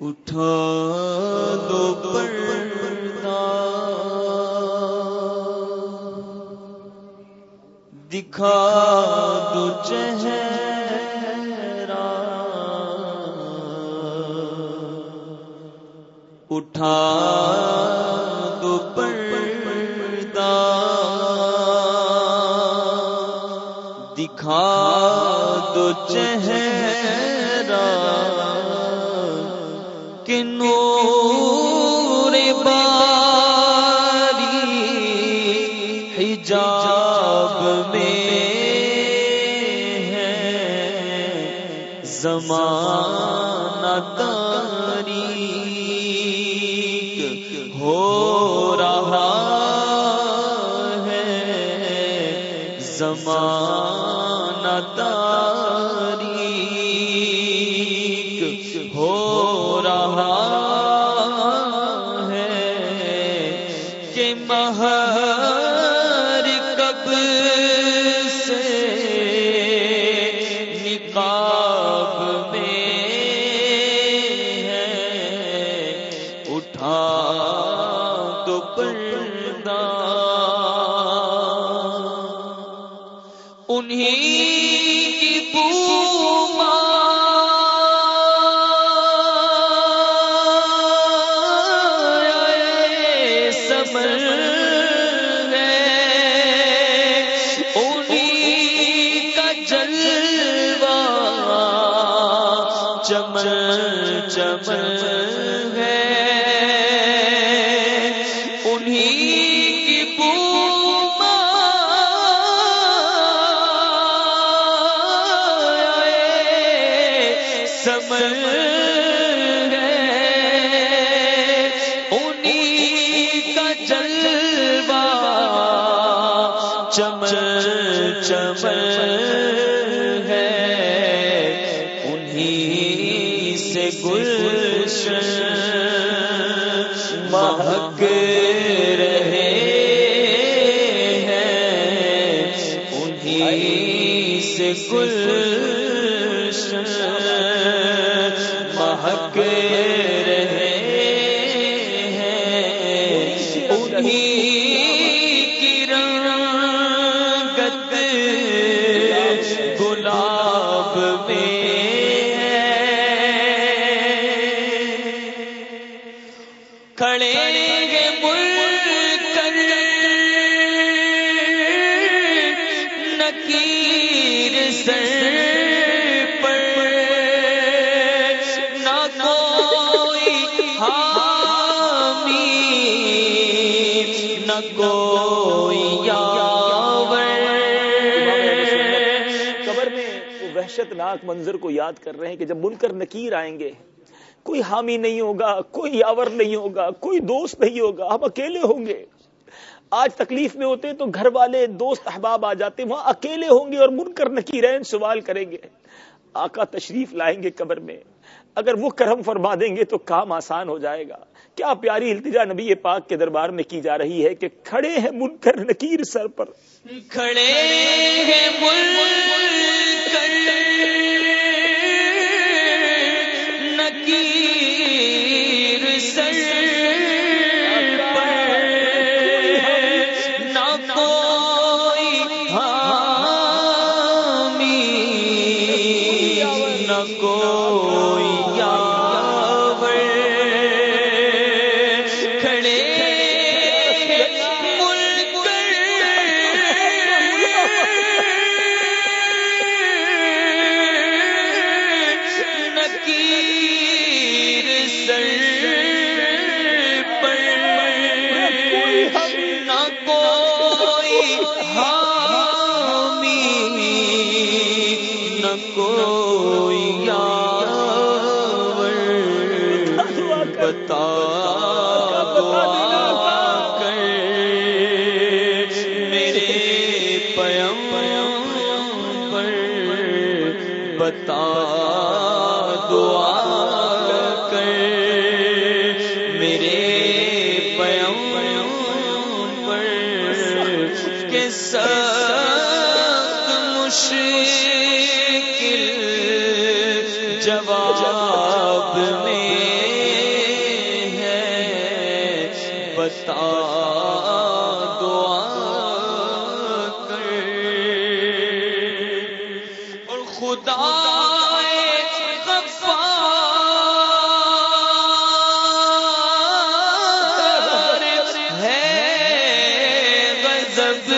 اٹھا دو پردہ۔ دکھا دو چہرہ۔ اٹھا دو پردہ۔ دکھا دو چہرہ۔ کہ نور باری مہک رہے ہیں۔ انہیں کی رنگت گلاب میں کھڑے گے مل کر نکیر سر۔ قبر میں وہ وحشت ناک منظر کو یاد کر رہے ہیں کہ جب منکر نکیر آئیں گے، کوئی حامی نہیں ہوگا، کوئی یاور نہیں ہوگا، کوئی دوست نہیں ہوگا، ہم اکیلے ہوں گے۔ آج تکلیف میں ہوتے تو گھر والے دوست احباب آ جاتے وہاں اکیلے ہوں گے اور منکر نکیرین سوال کریں گے۔ آقا تشریف لائیں گے قبر میں۔ اگر وہ کرم فرما دیں گے تو کام آسان ہو جائے گا۔ کیا پیاری التجا نبی پاک کے دربار میں کی جا رہی ہے کہ کھڑے ہیں منکر نکیر سر پر؟ کھڑے ہیں منکر بتا سب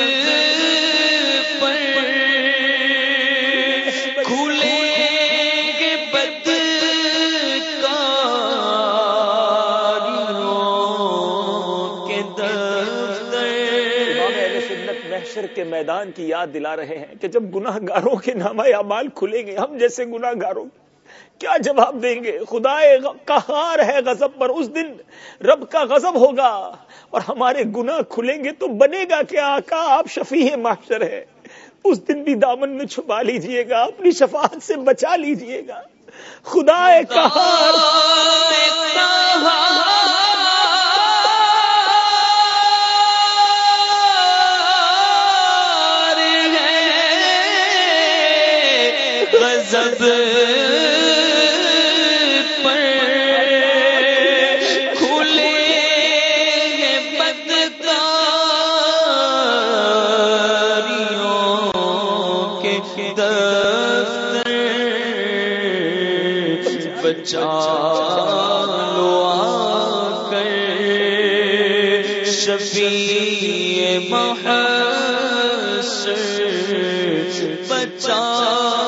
کے میدان کی یاد دلا رہے ہیں کہ جب گناہ گاروں کے نامہ اعمال کھلیں گے ہم جیسے گناہ گاروں کیا جواب دیں گے؟ خدا کہار ہے غضب پر، اس دن رب کا غضب ہوگا اور ہمارے گناہ کھلیں گے تو بنے گا کیا؟ آقا، آپ شفیع معاشر ہے اس دن بھی دامن میں چھپا لیجیے گا، اپنی شفاعت سے بچا لیجیے گا۔ خدا کہار چالو آ کر شفیع محسر بچا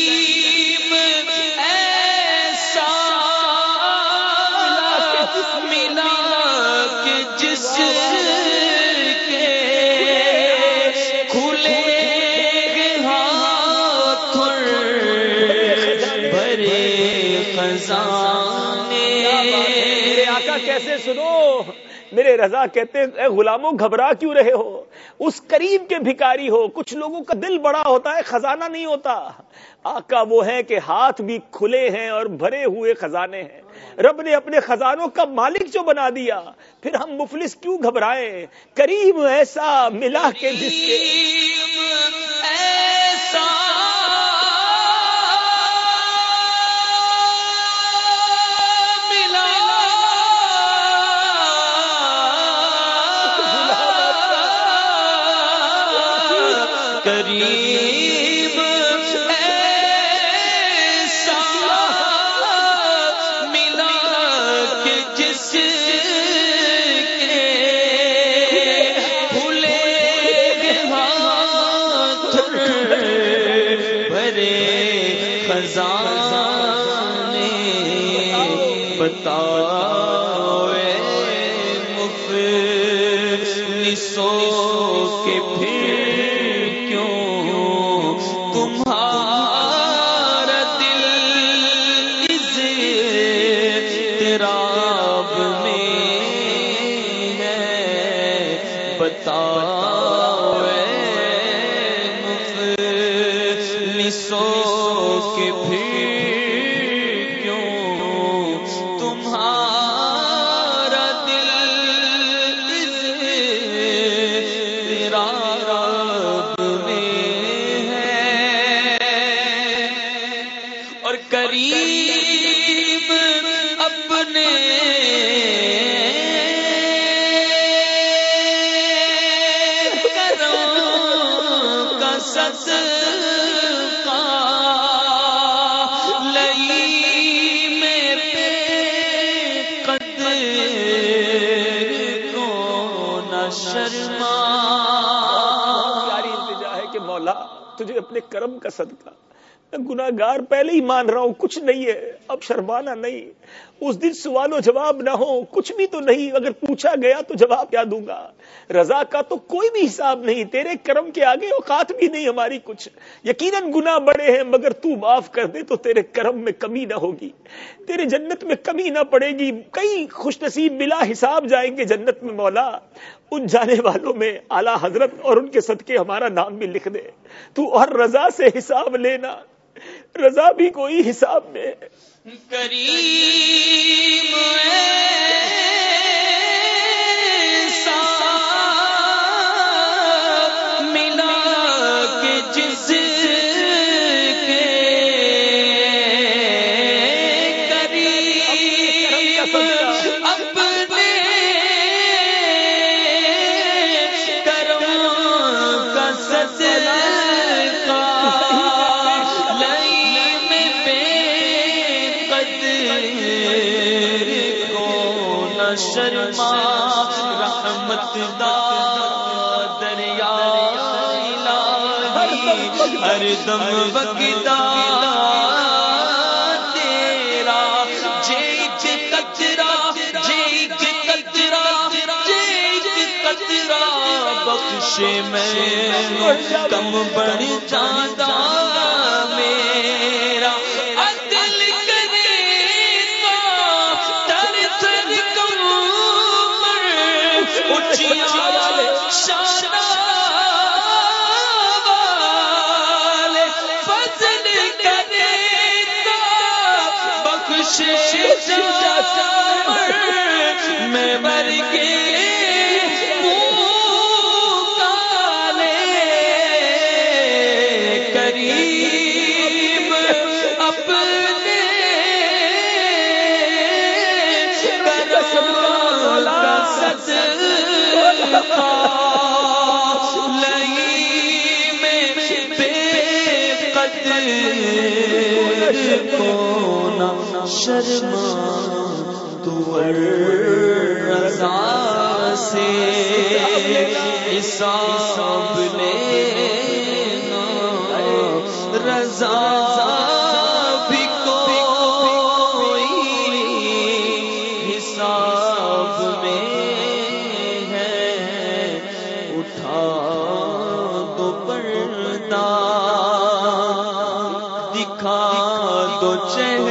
کیسے سنو؟ میرے رضا کہتے اے غلاموں گھبرا کیوں رہے ہو؟ اس قریب کے بھکاری ہو کچھ لوگوں کا دل بڑا ہوتا ہے خزانہ نہیں ہوتا۔ آقا وہ ہے کہ ہاتھ بھی کھلے ہیں اور بھرے ہوئے خزانے ہیں۔ رب نے اپنے خزانوں کا مالک جو بنا دیا۔ پھر ہم مفلس کیوں گھبرائے کریم ایسا ملا کے جس کے مولا، تجھے اپنے کرم کا صدقہ۔ میں گار پہلے ہی مان رہا ہوں، کچھ نہیں ہے۔ اب شرمانا نہیں۔ اس دن سوال و جواب نہ ہو، کچھ بھی تو نہیں۔ اگر پوچھا گیا تو جواب کیا دوں گا؟ رضا کا تو کوئی بھی حساب نہیں۔ تیرے کرم کے آگے اوقات بھی نہیں ہماری کچھ۔ یقیناً گنا بڑے ہیں، مگر تو معاف کر دے تو تیرے کرم میں کمی نہ ہوگی۔ تیرے جنت میں کمی نہ پڑے گی۔ کئی خوش نصیب بلا حساب جائیں گے جنت میں، مولا۔ ان جانے والوں میں اعلی حضرت اور ان کے صدقے ہمارا نام بھی لکھ دے۔ تو اور رضا سے حساب لینا، رضا بھی کوئی حساب میں۔ کریم شرما رحمت دا دریا ہر دم بگدا تیرا جی کچرا جی کچرا جی کچرا بخش میں کم بڑھ جاتا میں مر گے کریم اپنے لئی میں بے قدر کو شرما رضا سے حساب لے رضا بھی کوئی حساب میں ہے۔ اٹھا دو پردہ، دکھا دو چہرے۔